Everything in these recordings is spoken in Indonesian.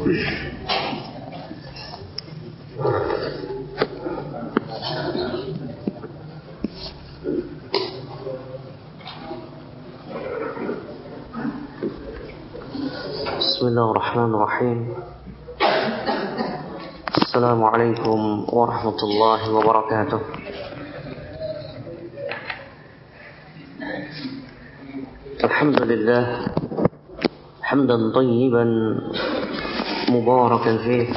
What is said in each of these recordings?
بسم الله الرحمن الرحيم. السلام عليكم ورحمة الله وبركاته. الحمد لله حمدا طيبا مباركا فيه.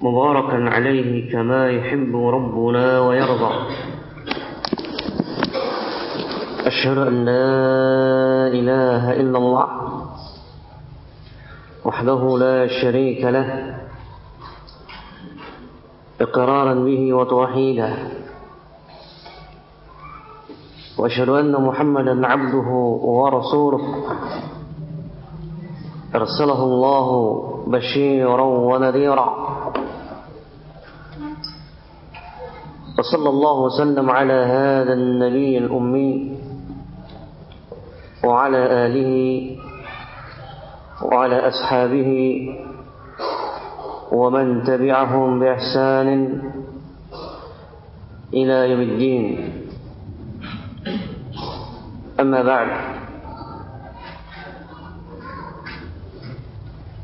مباركا عليه كما يحب ربنا ويرضى. أشهد أن لا إله إلا الله وحده لا شريك له إقرارا به وتوحيدا وأشهد أن محمدا عبده ورسوله. أرسله الله بشيرا ونذيرا. وصلى الله وسلم على هذا النبي الأمي وعلى آله وعلى أصحابه ومن تبعهم بإحسان إلى يوم الدين. أما بعد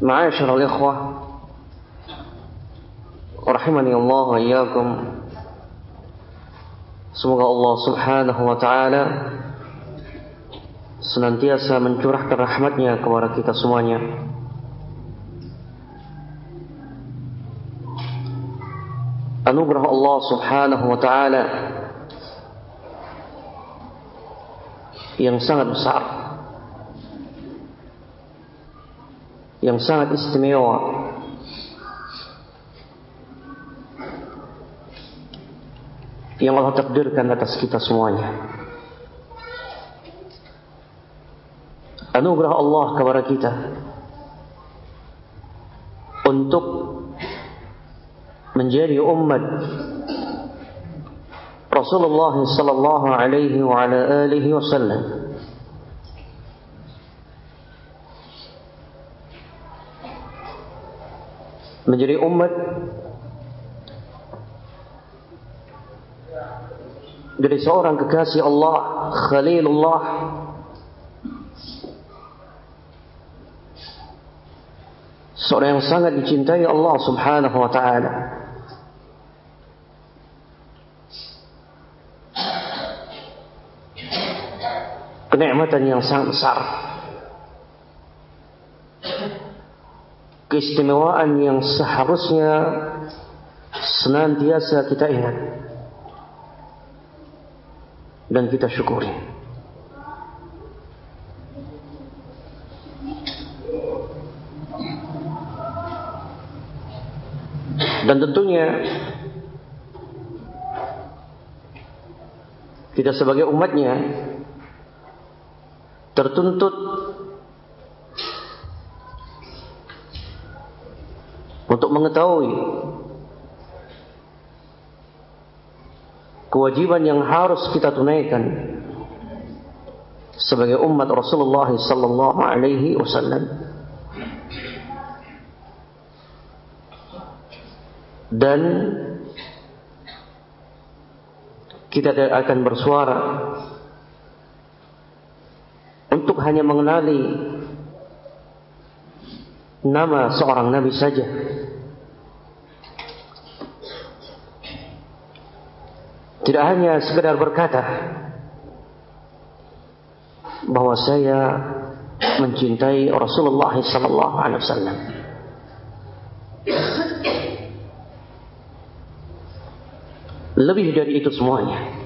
معاشر الإخوة رحمني الله وإياكم Semoga Allah subhanahu wa ta'ala senantiasa mencurahkan rahmatnya kepada kita semuanya. Anugerah Allah subhanahu wa ta'ala yang sangat besar, yang sangat istimewa, yang Allah takdirkan atas kita semuanya. Anugerah Allah kepada kita untuk menjadi umat Rasulullah sallallahu alaihi wa ala alihi wasallam. Menjadi umat. Dari seorang kekasih Allah Khalilullah. Seorang yang sangat dicintai Allah Subhanahu wa taala. Kenikmatan yang sangat besar keistimewaan yang seharusnya senantiasa kita ingat dan kita syukuri. Dan tentunya kita sebagai umatnya tertuntut untuk mengetahui kewajiban yang harus kita tunaikan sebagai umat Rasulullah sallallahu alaihi wasallam dan kita tidak akan bersuara untuk hanya mengenali nama seorang nabi saja tidak hanya sekedar berkata bahwa saya mencintai Rasulullah sallallahu alaihi wasallam. Lebih dari itu semuanya.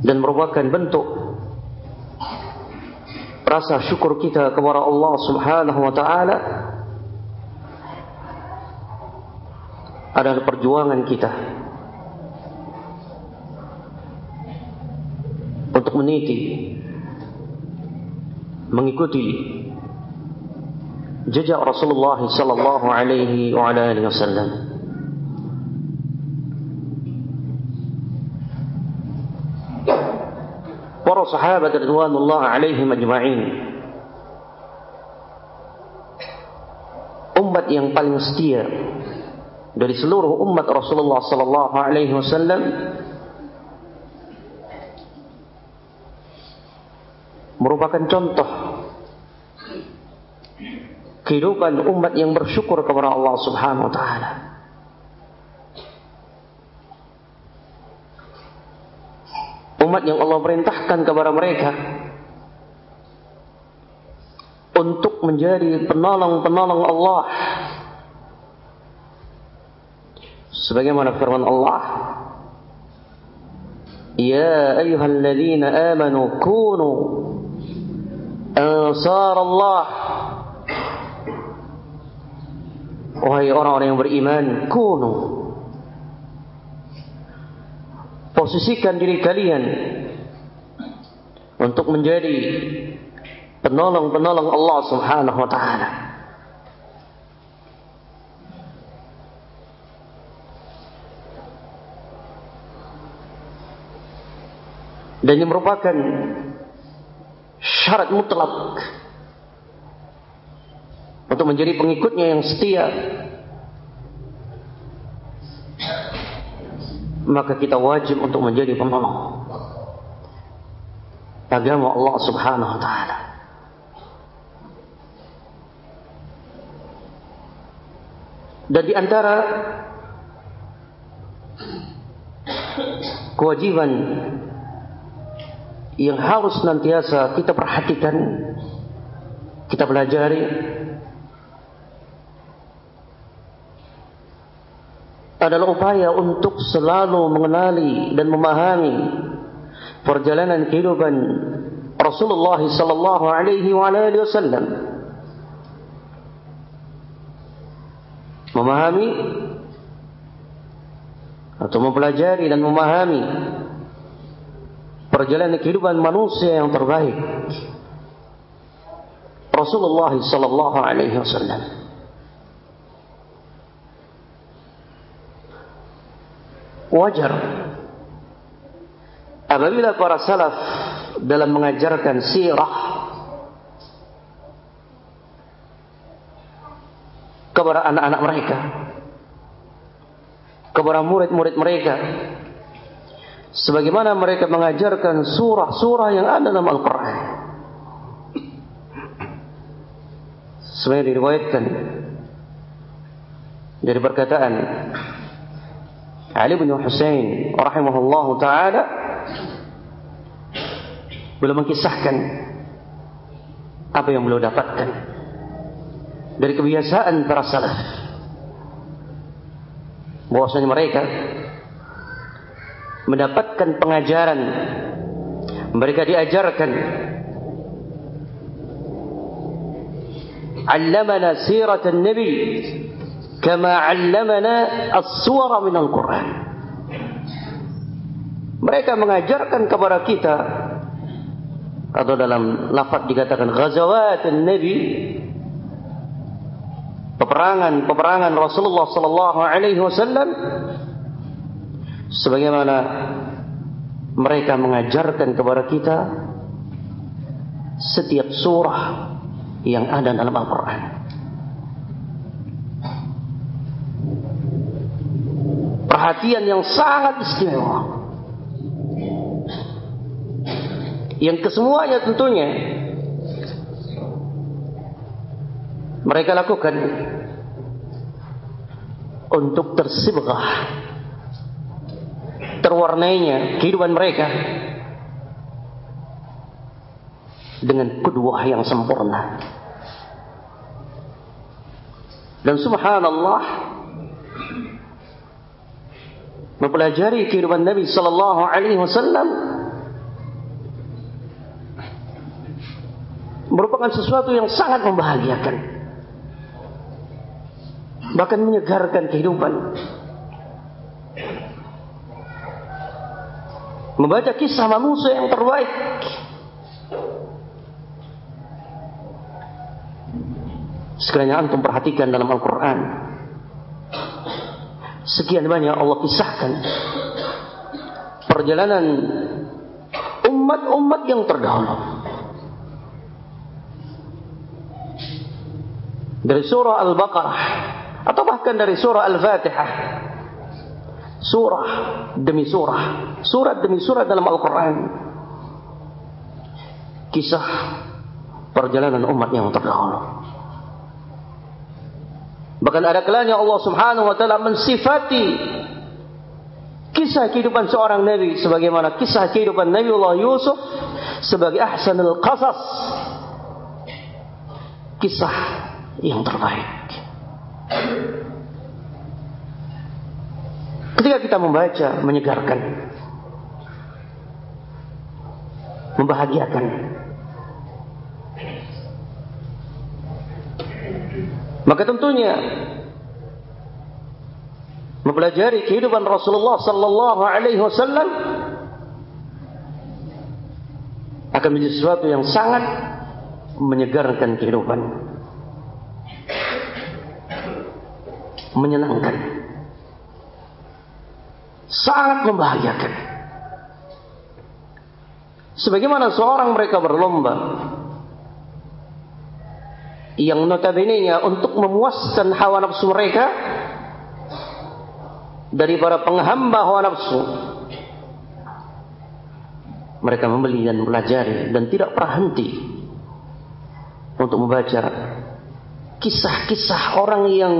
Dan merupakan bentuk rasa syukur kita kepada Allah Subhanahu wa taala adalah perjuangan kita untuk meniti, mengikuti jejak Rasulullah sallallahu alaihi wasallam. Para sahabat radhiyallahu alaihim ajma'in. Umat yang paling setia dari seluruh umat Rasulullah sallallahu alaihi wasallam merupakan contoh kehidupan umat yang bersyukur kepada Allah Subhanahu wa taala. Umat yang Allah perintahkan kepada mereka untuk menjadi penolong-penolong Allah. Sebagaimana firman Allah, "Ya ayyuhalladzina amanu kunu ansar Allah." Wahai orang-orang yang beriman, kunu posisikan diri kalian untuk menjadi penolong-penolong Allah Subhanahu wa taala. Dan ini merupakan syarat mutlak untuk menjadi pengikutnya yang setia. Maka kita wajib untuk menjadi penolong agama Allah Subhanahu wa taala. Dan di antara kewajiban yang harus nantiasa kita perhatikan, kita pelajari. Adalah upaya untuk selalu mengenali dan memahami perjalanan kehidupan Rasulullah sallallahu alaihi wasallam. Memahami atau mempelajari dan memahami perjalanan kehidupan manusia yang terbaik. Rasulullah sallallahu alaihi wasallam. Wajar. Apabila para salaf dalam mengajarkan sirah kepada anak-anak mereka, kepada murid-murid mereka, sebagaimana mereka mengajarkan surah-surah yang ada dalam Al-Quran. Sebenarnya diriwayatkan dari perkataan Ali bin Husain rahimahullah taala beliau mengisahkan apa yang beliau dapatkan dari kebiasaan para salaf. Bahwasanya mereka mendapatkan pengajaran mereka diajarkan Allamana siratan Nabi kama allamana as-suwara min al-Quran. Mereka mengajarkan kepada kita atau dalam lafaz dikatakan ghazawat Nabi peperangan-peperangan Rasulullah sallallahu alaihi wasallam sebagaimana mereka mengajarkan kepada kita setiap surah yang ada dalam Al-Qur'an. Perhatian yang sangat istimewa. Yang kesemuanya tentunya mereka lakukan untuk tersibgah terwarnainya kehidupan mereka dengan kedua yang sempurna dan subhanallah mempelajari kehidupan Nabi sallallahu alaihi wasallam merupakan sesuatu yang sangat membahagiakan bahkan menyegarkan kehidupan. Membaca kisah manusia yang terbaik. Sekiranya antum perhatikan dalam Al-Quran. Sekian banyak Allah kisahkan. Perjalanan umat-umat yang terdahulu. dari surah Al-Baqarah atau bahkan dari surah Al-Fatihah. Surah demi surah, surat demi surat dalam Al-Qur'an. Kisah perjalanan umat yang terdahulu. Bahkan ada kalanya Allah Subhanahu wa taala mensifati kisah kehidupan seorang nabi sebagaimana kisah kehidupan Nabi Allah Yusuf sebagai ahsanul qasas. Kisah yang terbaik. Ketika kita membaca, menyegarkan, membahagiakan. Maka tentunya mempelajari kehidupan Rasulullah sallallahu alaihi wasallam akan menjadi sesuatu yang sangat menyegarkan kehidupan. menyenangkan. Sangat membahagiakan. Sebagaimana seorang mereka berlomba yang notabene-nya untuk memuaskan hawa nafsu mereka dari para penghamba hawa nafsu mereka membeli dan mempelajari dan tidak pernah henti untuk membaca kisah-kisah orang yang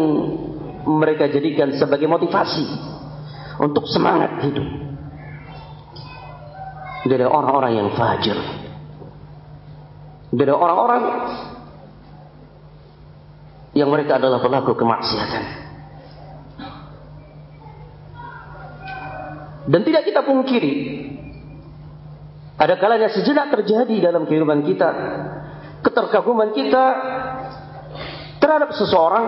mereka jadikan sebagai motivasi untuk semangat hidup. Dari orang-orang yang fajir. Dari orang-orang yang mereka adalah pelaku kemaksiatan. Dan tidak kita pungkiri ada kalanya sejenak terjadi dalam kehidupan kita keterkaguman kita terhadap seseorang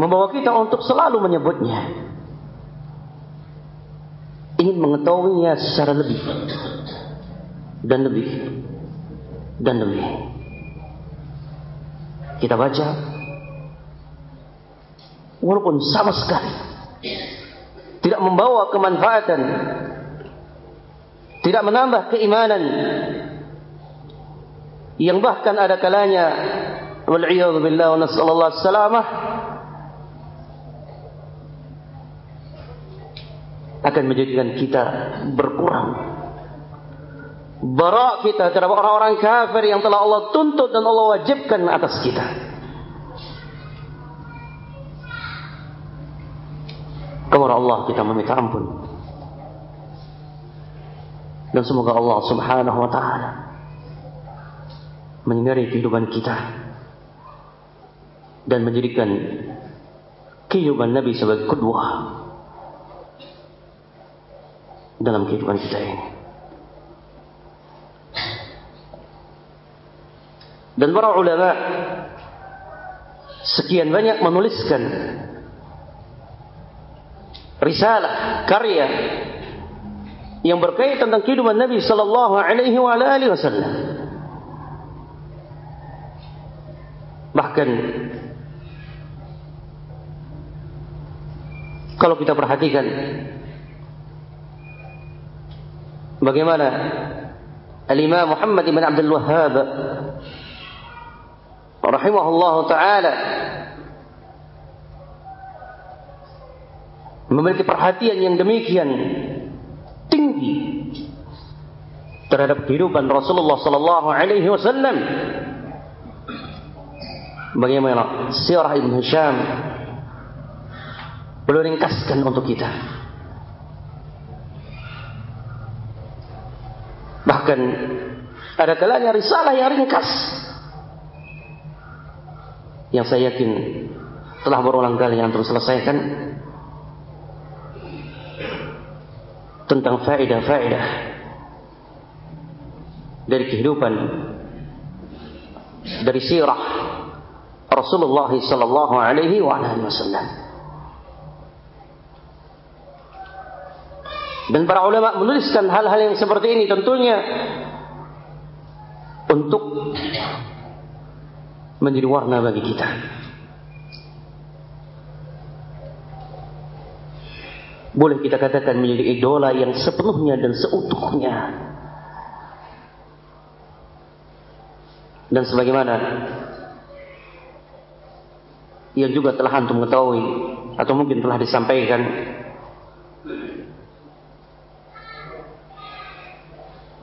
membawa kita untuk selalu menyebutnya. Ingin mengetahuinya secara lebih. Dan lebih. Dan lebih. Kita baca. Walaupun sama sekali. Tidak membawa kemanfaatan, tidak menambah keimanan. Yang bahkan ada kalanya wal billah wa nasallallahu salamah akan menjadikan kita berkurang. Barak kita terhadap orang-orang kafir yang telah Allah tuntut dan Allah wajibkan atas kita. Kepada Allah kita meminta ampun. Dan semoga Allah subhanahu wa ta'ala menyinari kehidupan kita dan menjadikan kehidupan Nabi sebagai kedua dalam kehidupan kita ini. Dan para ulama sekian banyak menuliskan risalah, karya yang berkaitan tentang kehidupan Nabi sallallahu alaihi wasallam. Bahkan kalau kita perhatikan Bagaimana? Al-Imam Muhammad bin Abdul Wahhab rahimahullah taala memiliki perhatian yang demikian tinggi terhadap kehidupan Rasulullah sallallahu alaihi wasallam. Bagaimana? Sirah Ibn Hisham beliau ringkaskan untuk kita Bahkan ada kalanya risalah yang ringkas. Yang saya yakin telah berulang kali yang terus selesaikan tentang faedah-faedah dari kehidupan dari sirah Rasulullah sallallahu alaihi wasallam. Dan para ulama menuliskan hal-hal yang seperti ini tentunya untuk menjadi warna bagi kita. Boleh kita katakan menjadi idola yang sepenuhnya dan seutuhnya. Dan sebagaimana yang juga telah antum ketahui atau mungkin telah disampaikan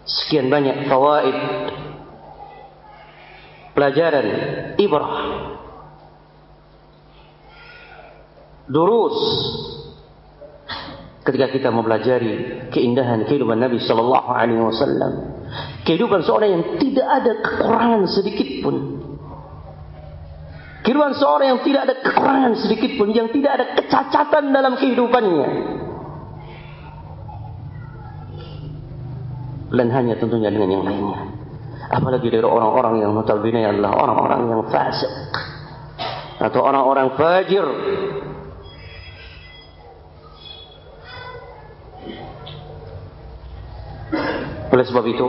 sekian banyak fawaid pelajaran ibrah durus ketika kita mempelajari keindahan kehidupan Nabi sallallahu alaihi wasallam. Kehidupan seorang yang tidak ada kekurangan sedikit pun. Kehidupan seorang yang tidak ada kekurangan sedikit pun yang tidak ada kecacatan dalam kehidupannya dan hanya tentunya dengan yang lainnya apalagi dari orang-orang yang notabene adalah orang-orang yang fasik atau orang-orang fajir Oleh sebab itu,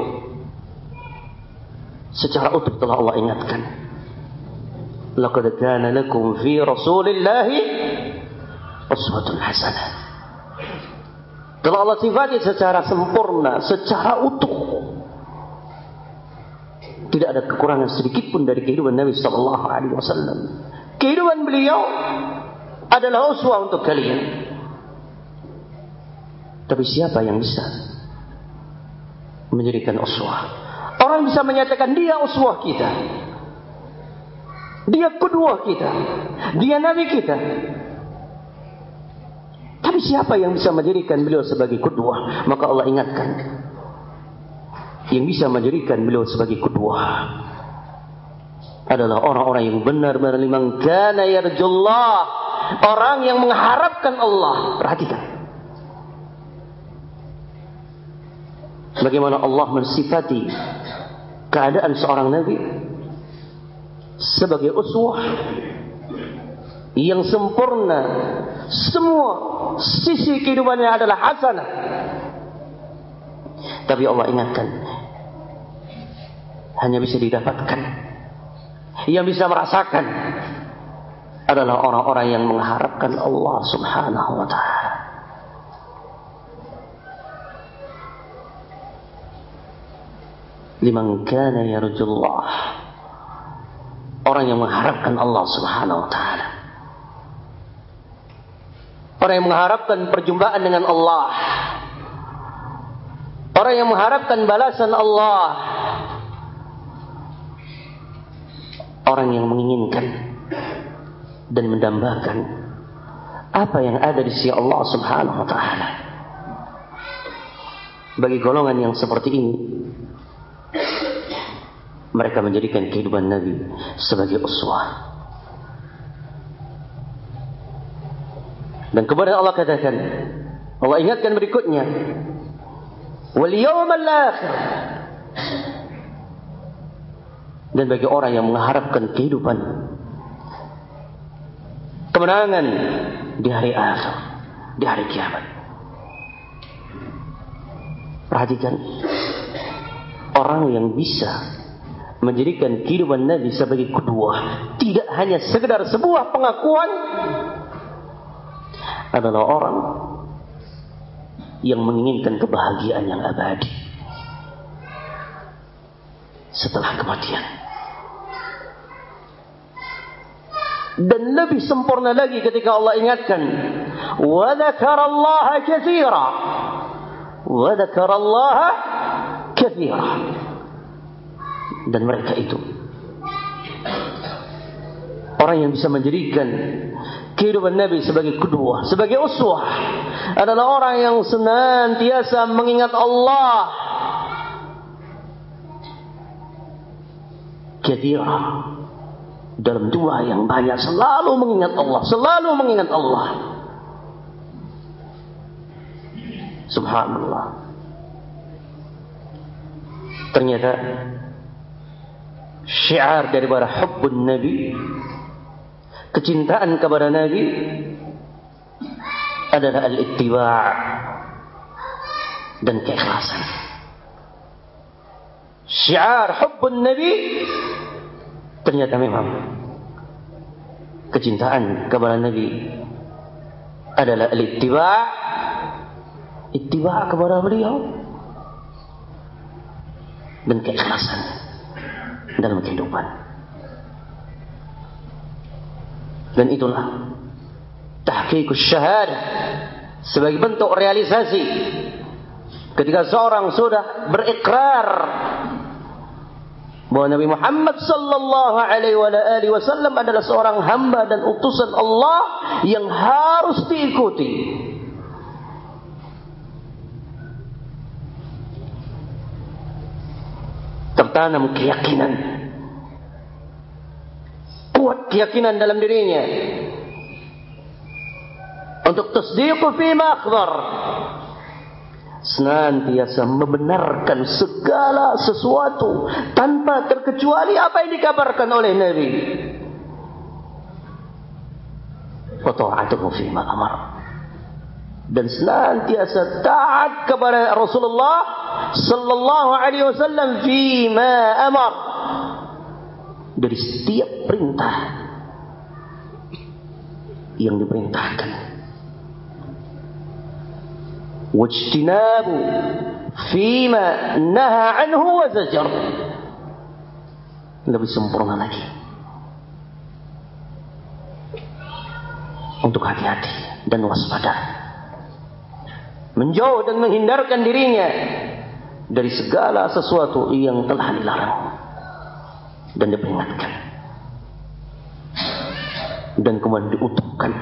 secara utuh telah Allah ingatkan. Laqad kana lakum fi Rasulillahi uswatun hasanah. Telah Allah sifati secara sempurna, secara utuh. Tidak ada kekurangan sedikit pun dari kehidupan Nabi sallallahu alaihi wasallam. Kehidupan beliau adalah uswah untuk kalian. Tapi siapa yang bisa menjadikan uswah. Orang bisa menyatakan dia uswah kita. Dia kedua kita. Dia nabi kita. Tapi siapa yang bisa menjadikan beliau sebagai kedua? Maka Allah ingatkan. Yang bisa menjadikan beliau sebagai kedua adalah orang-orang yang benar-benar limang kana yarjullah. Orang yang mengharapkan Allah. Perhatikan. Bagaimana Allah mensifati keadaan seorang nabi sebagai uswah yang sempurna. Semua sisi kehidupannya adalah hasanah. Tapi Allah ingatkan hanya bisa didapatkan yang bisa merasakan adalah orang-orang yang mengharapkan Allah Subhanahu wa taala. liman kana yarjullah orang yang mengharapkan Allah Subhanahu wa taala orang yang mengharapkan perjumpaan dengan Allah. Orang yang mengharapkan balasan Allah. Orang yang menginginkan dan mendambakan apa yang ada di sisi Allah Subhanahu wa taala. Bagi golongan yang seperti ini mereka menjadikan kehidupan Nabi sebagai uswah. Dan kepada Allah katakan, Allah ingatkan berikutnya, wal yawmal akhir. Dan bagi orang yang mengharapkan kehidupan kemenangan di hari akhir, di hari kiamat. Perhatikan orang yang bisa menjadikan kehidupan Nabi sebagai kedua tidak hanya sekedar sebuah pengakuan adalah orang yang menginginkan kebahagiaan yang abadi. Setelah kematian. Dan lebih sempurna lagi ketika Allah ingatkan wa dzakarallaha katsira. Wa dzakarallaha katsira. Dan mereka itu orang yang bisa menjadikan kehidupan Nabi sebagai kedua, sebagai uswah adalah orang yang senantiasa mengingat Allah. Kathira dalam jumlah yang banyak selalu mengingat Allah, selalu mengingat Allah. Subhanallah. Ternyata syiar daripada hubbun Nabi kecintaan kepada Nabi adalah al-ittiba' dan keikhlasan syiar hubbun Nabi ternyata memang kecintaan kepada Nabi adalah al-ittiba' ittiba' kepada beliau dan keikhlasan dalam kehidupan. Dan itulah tahqiqus syahadah sebagai bentuk realisasi ketika seorang sudah berikrar bahwa Nabi Muhammad sallallahu alaihi wasallam adalah seorang hamba dan utusan Allah yang harus diikuti. Tertanam keyakinan. Kuat keyakinan dalam dirinya. Untuk tasdiq fi akhbar senantiasa membenarkan segala sesuatu tanpa terkecuali apa yang dikabarkan oleh Nabi. Fata'atuhu fi ma amar. Dan senantiasa taat kepada Rasulullah sallallahu alaihi wasallam fi ma amar dari setiap perintah yang diperintahkan. Wajtinabu fima naha anhu wa zajar. Lebih sempurna lagi. Untuk hati-hati dan waspada. Menjauh dan menghindarkan dirinya dari segala sesuatu yang telah dilarang dan diperingatkan dan kemudian diutuhkan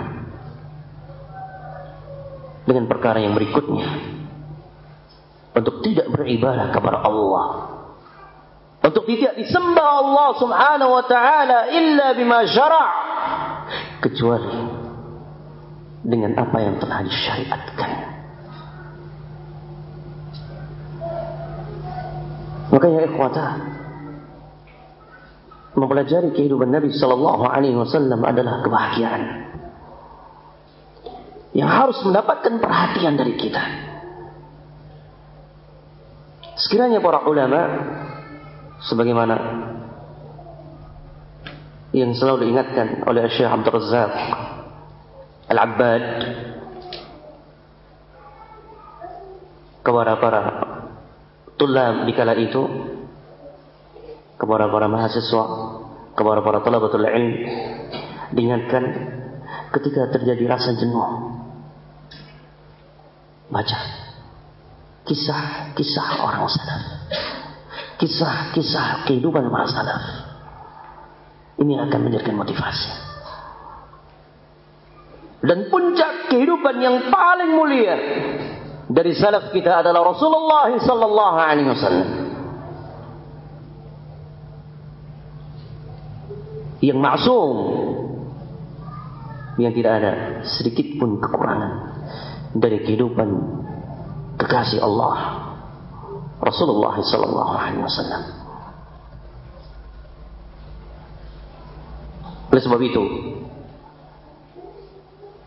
dengan perkara yang berikutnya. Untuk tidak beribadah kepada Allah. Untuk tidak disembah Allah Subhanahu wa taala illa bima syara' kecuali dengan apa yang telah disyariatkan. Makanya ikhwata mempelajari kehidupan Nabi sallallahu alaihi wasallam adalah kebahagiaan yang harus mendapatkan perhatian dari kita. Sekiranya para ulama sebagaimana yang selalu diingatkan oleh Syekh Abdul Razak Al-Abbad kepada para tulab di kala itu kepada para mahasiswa kepada para talabatul ilm diingatkan ketika terjadi rasa jenuh Baca kisah-kisah orang salaf. Kisah-kisah kehidupan para salaf. Ini akan menjadikan motivasi. Dan puncak kehidupan yang paling mulia dari salaf kita adalah Rasulullah sallallahu alaihi wasallam. Yang maksum yang tidak ada sedikit pun kekurangan dari kehidupan kekasih Allah Rasulullah sallallahu alaihi wasallam. Oleh sebab itu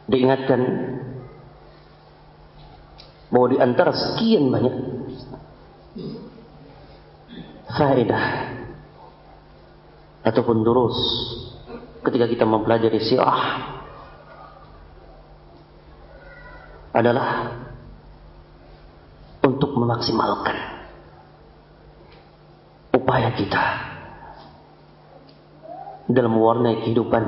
diingatkan bahwa di antara sekian banyak faedah ataupun durus ketika kita mempelajari sirah adalah untuk memaksimalkan upaya kita dalam mewarnai kehidupan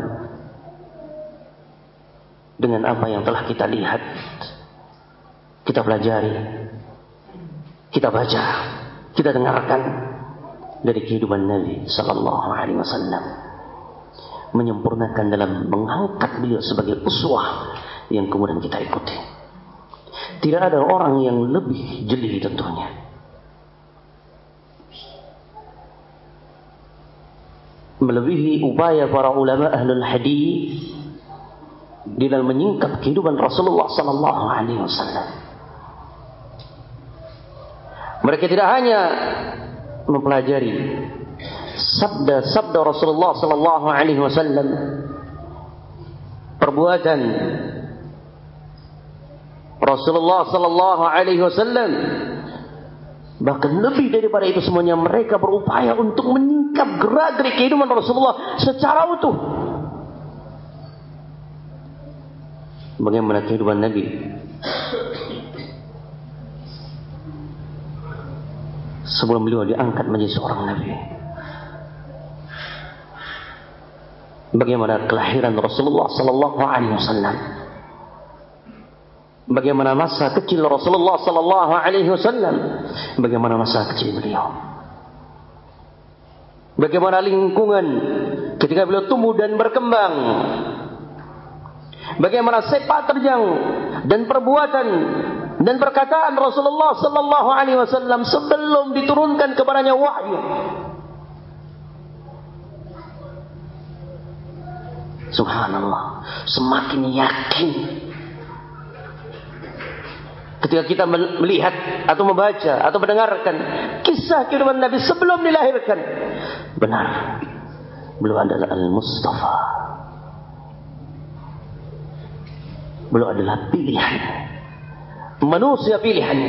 dengan apa yang telah kita lihat, kita pelajari, kita baca, kita dengarkan dari kehidupan Nabi Sallallahu Alaihi Wasallam menyempurnakan dalam mengangkat beliau sebagai uswah yang kemudian kita ikuti. Tidak ada orang yang lebih jeli tentunya. Melebihi upaya para ulama ahlul hadis di dalam menyingkap kehidupan Rasulullah sallallahu alaihi wasallam. Mereka tidak hanya mempelajari sabda-sabda Rasulullah sallallahu alaihi wasallam perbuatan Rasulullah sallallahu alaihi wasallam bahkan lebih daripada itu semuanya mereka berupaya untuk menyingkap gerak-gerik kehidupan Rasulullah secara utuh. Bagaimana kehidupan Nabi? Sebelum beliau diangkat menjadi seorang Nabi. Bagaimana kelahiran Rasulullah sallallahu alaihi wasallam. Bagaimana masa kecil Rasulullah sallallahu alaihi wasallam. Bagaimana masa kecil beliau. Bagaimana lingkungan ketika beliau tumbuh dan berkembang. Bagaimana sepak terjang dan perbuatan dan perkataan Rasulullah sallallahu alaihi wasallam sebelum diturunkan kepadanya wahyu. Subhanallah, semakin yakin ketika kita melihat atau membaca atau mendengarkan kisah kehidupan Nabi sebelum dilahirkan. Benar, beliau adalah Al-Mustafa. Beliau adalah pilihan. Manusia pilihan.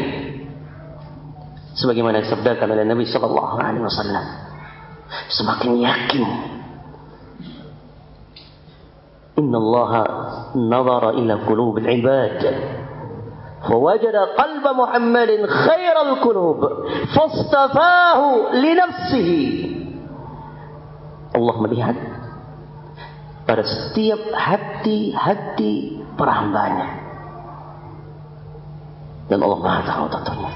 Sebagaimana disabdakan oleh Nabi sallallahu alaihi wasallam. Semakin yakin إن الله نظر إلى قلوب العباد فوجد قلب محمد خير القلوب فاصطفاه لنفسه Allah melihat pada setiap hati-hati para hambanya dan Allah Maha tahu tentunya.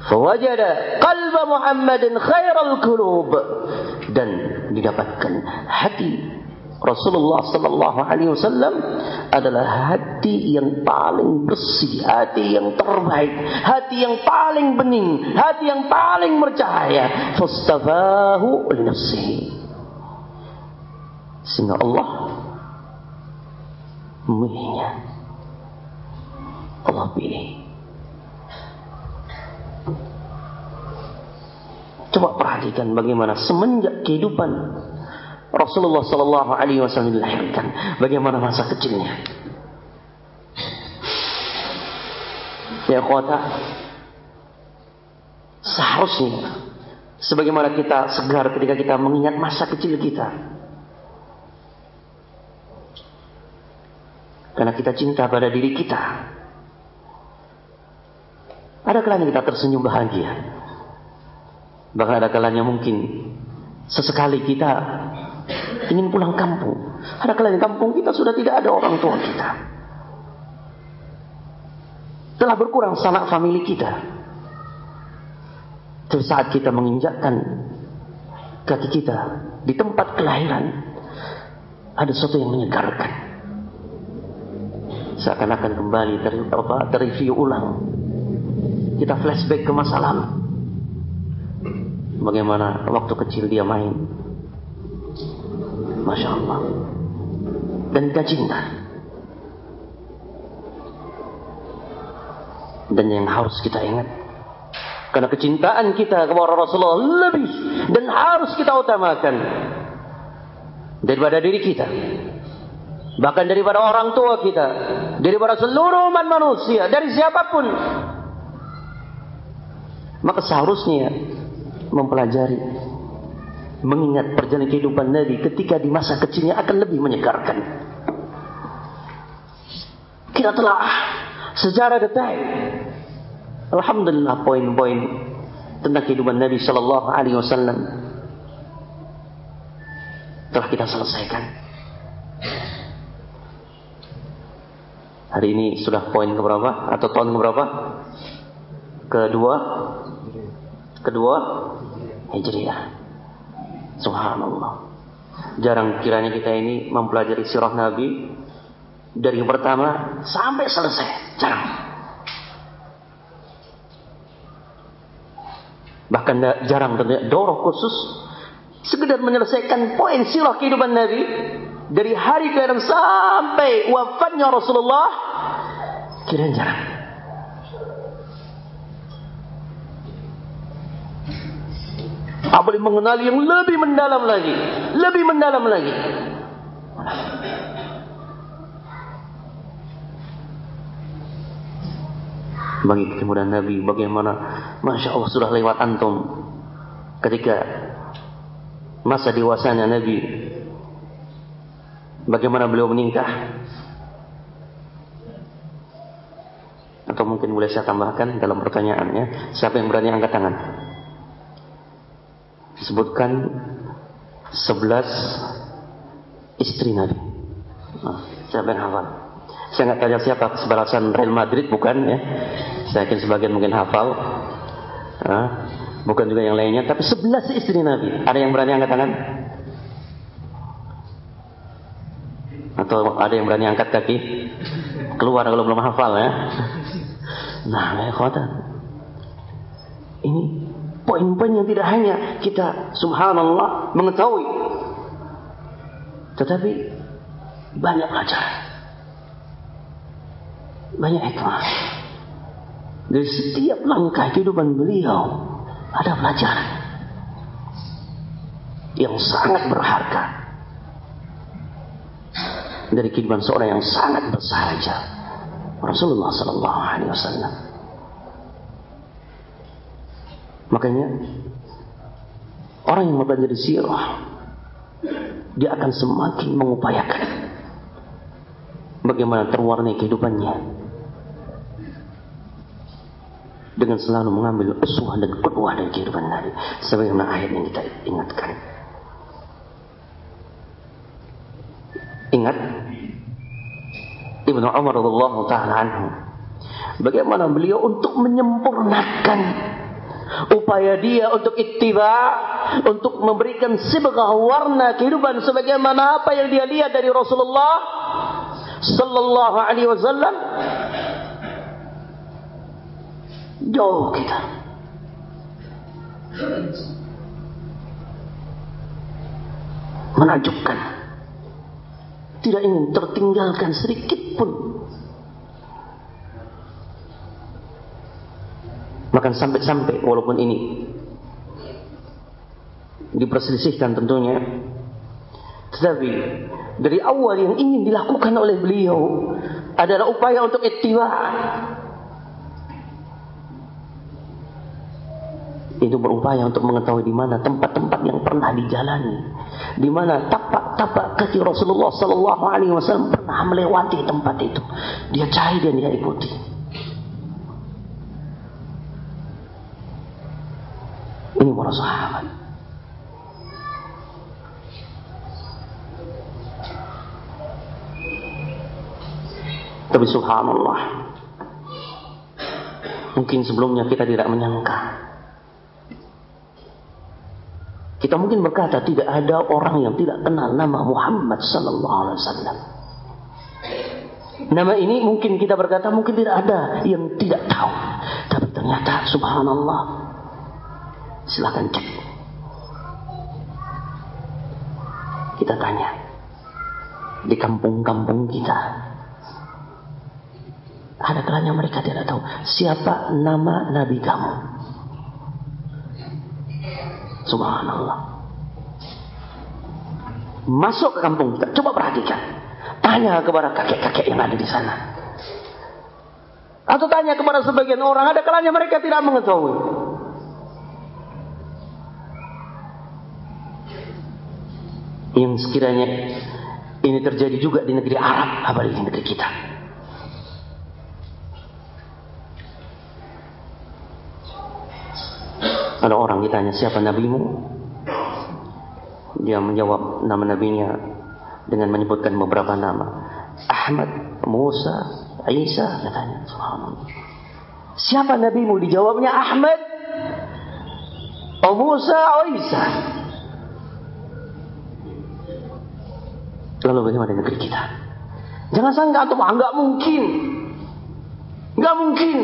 Fawajada qalba Muhammadin khairal qulub dan didapatkan hati Rasulullah sallallahu alaihi wasallam adalah hati yang paling bersih, hati yang terbaik, hati yang paling bening, hati yang paling bercahaya. Fastafahu li nafsihi. Sehingga Allah memilihnya Allah pilih. Coba perhatikan bagaimana semenjak kehidupan Rasulullah Sallallahu Alaihi Wasallam dilahirkan, bagaimana masa kecilnya. Ya kota, seharusnya sebagaimana kita segar ketika kita mengingat masa kecil kita. Karena kita cinta pada diri kita. Ada kalanya kita tersenyum bahagia. Bahkan ada kalanya mungkin sesekali kita ingin pulang kampung. Ada kalanya kampung kita sudah tidak ada orang tua kita. Telah berkurang sanak famili kita. Terus saat kita menginjakkan kaki kita di tempat kelahiran, ada sesuatu yang menyegarkan. Seakan-akan kembali ter, apa, terreview ulang. Kita flashback ke masa lalu bagaimana waktu kecil dia main. Masya Allah. Dan kita cinta. Dan yang harus kita ingat. Karena kecintaan kita kepada Rasulullah lebih. Dan harus kita utamakan. Daripada diri kita. Bahkan daripada orang tua kita. Daripada seluruh umat manusia. Dari siapapun. Maka seharusnya mempelajari mengingat perjalanan kehidupan Nabi ketika di masa kecilnya akan lebih menyegarkan. Kita telah sejarah detail. Alhamdulillah poin-poin tentang kehidupan Nabi Shallallahu Alaihi Wasallam telah kita selesaikan. Hari ini sudah poin keberapa atau tahun keberapa? Kedua, kedua Hijriah. Subhanallah. Jarang kiranya kita ini mempelajari sirah Nabi dari yang pertama sampai selesai. Jarang. Bahkan jarang tentunya doroh khusus sekedar menyelesaikan poin sirah kehidupan Nabi dari hari ke sampai wafatnya Rasulullah kiranya jarang. Apalagi mengenali yang lebih mendalam lagi. Lebih mendalam lagi. Bagi kemudian Nabi bagaimana Masya Allah sudah lewat antum Ketika Masa dewasanya Nabi Bagaimana beliau menikah Atau mungkin boleh saya tambahkan dalam pertanyaannya Siapa yang berani angkat tangan disebutkan sebelas istri Nabi. Nah, siapa yang hafal? Saya nggak tanya siapa sebalasan Real Madrid bukan ya. Saya yakin sebagian mungkin hafal. Nah, bukan juga yang lainnya, tapi sebelas istri Nabi. Ada yang berani angkat tangan? Atau ada yang berani angkat kaki? Keluar kalau belum hafal ya. Nah, ya Ini poin-poin yang tidak hanya kita subhanallah mengetahui. Tetapi banyak pelajaran. Banyak hikmah. Dari setiap langkah kehidupan beliau ada pelajaran yang sangat berharga dari kehidupan seorang yang sangat bersahaja Rasulullah Sallallahu Alaihi Wasallam. Makanya orang yang mempelajari sirah dia akan semakin mengupayakan bagaimana terwarnai kehidupannya. Dengan selalu mengambil uswah dan kedua dari kehidupan Nabi. Sebagaimana ayat yang kita ingatkan. Ingat Ibnu Umar radhiyallahu taala anhu. Bagaimana beliau untuk menyempurnakan upaya dia untuk ittiba untuk memberikan sibghah warna kehidupan sebagaimana apa yang dia lihat dari Rasulullah sallallahu alaihi wasallam Jauh kita. Menakjubkan. Tidak ingin tertinggalkan sedikit pun. Bahkan sampai-sampai walaupun ini diperselisihkan tentunya. Tetapi dari awal yang ingin dilakukan oleh beliau adalah upaya untuk ittiba itu berupaya untuk mengetahui di mana tempat-tempat yang pernah dijalani, di mana tapak-tapak kaki Rasulullah Sallallahu Alaihi Wasallam pernah melewati tempat itu. Dia cari dan dia ikuti. Ini para sahabat. Tapi subhanallah. Mungkin sebelumnya kita tidak menyangka kita mungkin berkata tidak ada orang yang tidak kenal nama Muhammad sallallahu alaihi wasallam. Nama ini mungkin kita berkata mungkin tidak ada yang tidak tahu. Tapi ternyata subhanallah. Silakan cek. Kita tanya. Di kampung-kampung kita. Ada kalanya mereka tidak tahu siapa nama nabi kamu. Subhanallah. Masuk ke kampung kita, coba perhatikan. Tanya kepada kakek-kakek yang ada di sana. Atau tanya kepada sebagian orang, ada kalanya mereka tidak mengetahui. Yang sekiranya ini terjadi juga di negeri Arab, apalagi di negeri kita. Ada orang ditanya siapa nabimu? Dia menjawab nama nabinya dengan menyebutkan beberapa nama. Ahmad, Musa, Isa katanya. Subhanallah. Siapa nabimu? Dijawabnya Ahmad, Oh Musa, oh Isa. Lalu bagaimana negeri kita? Jangan sangka atau enggak mungkin. Enggak mungkin.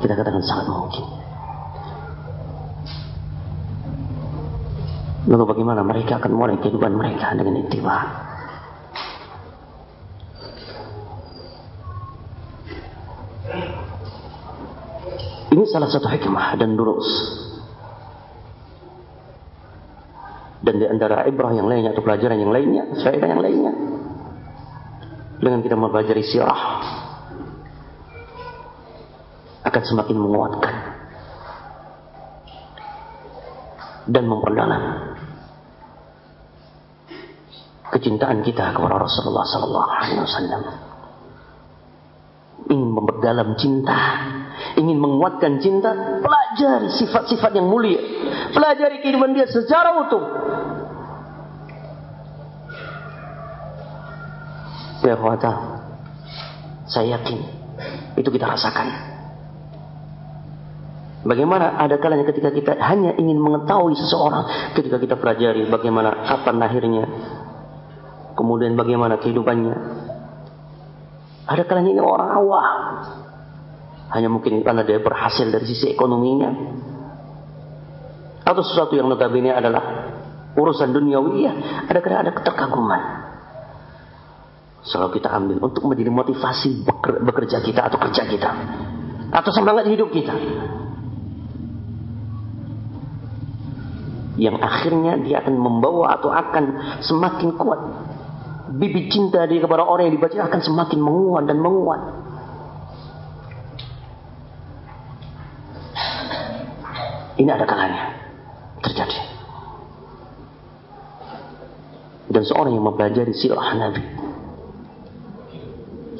Kita katakan sangat mungkin. Lalu bagaimana mereka akan mulai kehidupan mereka dengan ittiba? Ini salah satu hikmah dan durus. Dan di antara ibrah yang lainnya atau pelajaran yang lainnya, faedah yang lainnya. Dengan kita mempelajari sirah akan semakin menguatkan dan memperdalam kecintaan kita kepada Rasulullah Sallallahu Alaihi Wasallam. Ingin memperdalam cinta, ingin menguatkan cinta, pelajari sifat-sifat yang mulia. Pelajari kehidupan dia secara utuh. Ya khawatir, saya yakin itu kita rasakan. Bagaimana ada kalanya ketika kita hanya ingin mengetahui seseorang ketika kita pelajari bagaimana kapan lahirnya, kemudian bagaimana kehidupannya. Ada kalanya ini orang awam, hanya mungkin karena dia berhasil dari sisi ekonominya. Atau sesuatu yang notabene adalah urusan duniawi, ada kadang ada keterkaguman. Selalu kita ambil untuk menjadi motivasi bekerja kita atau kerja kita. Atau semangat hidup kita. Yang akhirnya dia akan membawa atau akan semakin kuat. Bibit cinta dia kepada orang yang dibaca akan semakin menguat dan menguat. Ini ada kalanya terjadi. Dan seorang yang mempelajari sirah Nabi.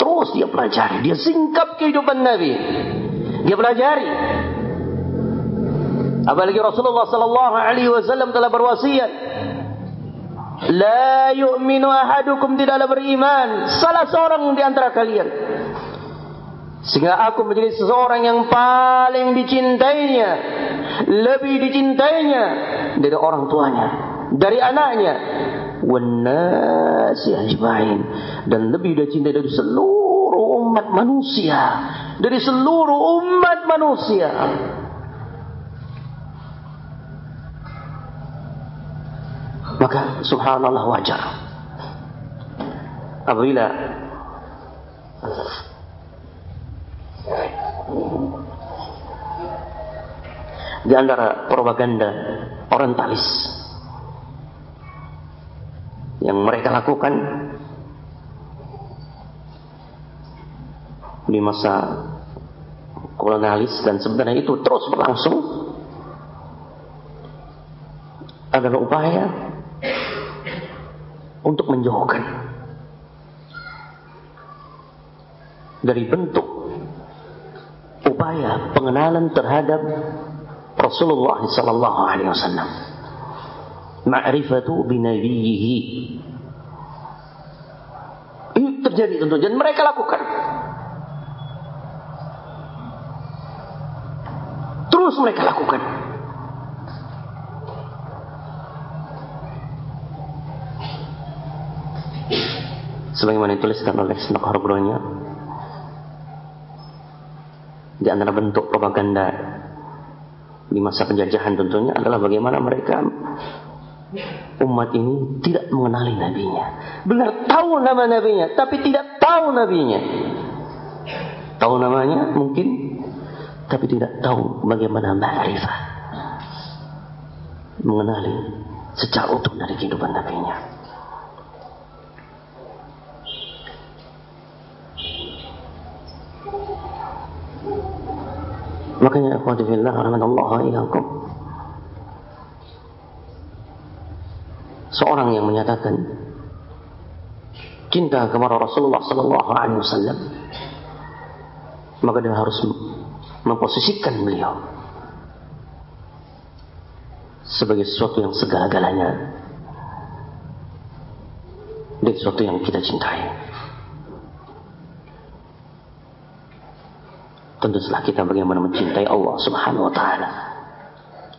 Terus dia pelajari. Dia singkap kehidupan Nabi. Dia pelajari. Apalagi Rasulullah sallallahu alaihi wasallam telah berwasiat. La yu'minu ahadukum tidaklah beriman salah seorang di antara kalian sehingga aku menjadi seseorang yang paling dicintainya lebih dicintainya dari orang tuanya, dari anaknya, wanasi ajmain. Dan lebih dicintai dari seluruh umat manusia, dari seluruh umat manusia. Maka subhanallah wajar. Apabila di antara propaganda orientalis yang mereka lakukan di masa kolonialis dan sebenarnya itu terus berlangsung adalah upaya untuk menjauhkan dari bentuk upaya pengenalan terhadap Rasulullah sallallahu alaihi wasallam. Ma'rifatu binabiyhi. Ini terjadi tentu dan mereka lakukan. Terus mereka lakukan. Sebagaimana dituliskan oleh Senok Harbronya di antara bentuk propaganda di masa penjajahan tentunya adalah bagaimana mereka umat ini tidak mengenali nabinya. Benar tahu nama nabinya, tapi tidak tahu nabinya. Tahu namanya mungkin, tapi tidak tahu bagaimana ma'rifah. Mengenali secara utuh dari kehidupan nabinya. Makanya ikhwati fillah rahmatullah ilakum. Seorang yang menyatakan cinta kepada Rasulullah sallallahu alaihi wasallam maka dia harus memposisikan beliau sebagai sesuatu yang segala-galanya dan sesuatu yang kita cintai. Tentu setelah kita bagaimana mencintai Allah subhanahu wa ta'ala.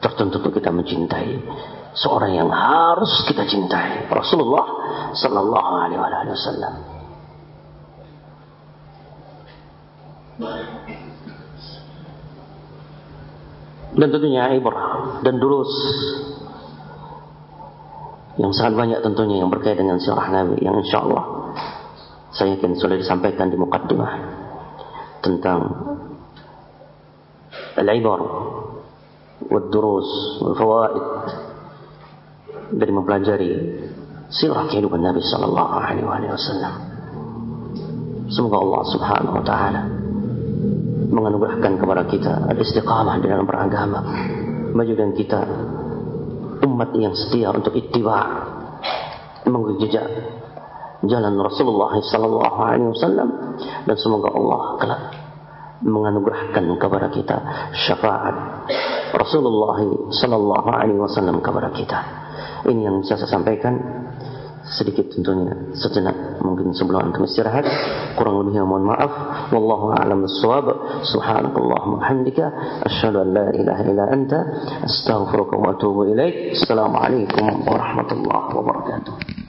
Tertentu kita mencintai seorang yang harus kita cintai. Rasulullah sallallahu alaihi wasallam. Dan tentunya ibrah dan durus yang sangat banyak tentunya yang berkaitan dengan sirah Nabi yang insya Allah saya yakin sudah disampaikan di mukaddimah tentang العبر والدروس والفوائد dari mempelajari sirah kehidupan Nabi sallallahu alaihi wasallam. Semoga Allah Subhanahu wa taala menganugerahkan kepada kita al-istiqamah dalam beragama, majukan kita umat yang setia untuk ittiba mengikuti jejak jalan Rasulullah sallallahu alaihi wasallam dan semoga Allah kelak menganugerahkan kepada kita syafaat Rasulullah sallallahu alaihi wasallam kepada kita. Ini yang bisa saya sampaikan. Sedikit tentunya sejenak mungkin sebelum antum istirahat. Kurang lebihnya mohon maaf. Wallahu a'lam bissawab. Subhanakallahumma hamdika asyhadu an la ilaha illa anta. Astaghfiruka wa atubu ilaik. Assalamu alaikum warahmatullahi wabarakatuh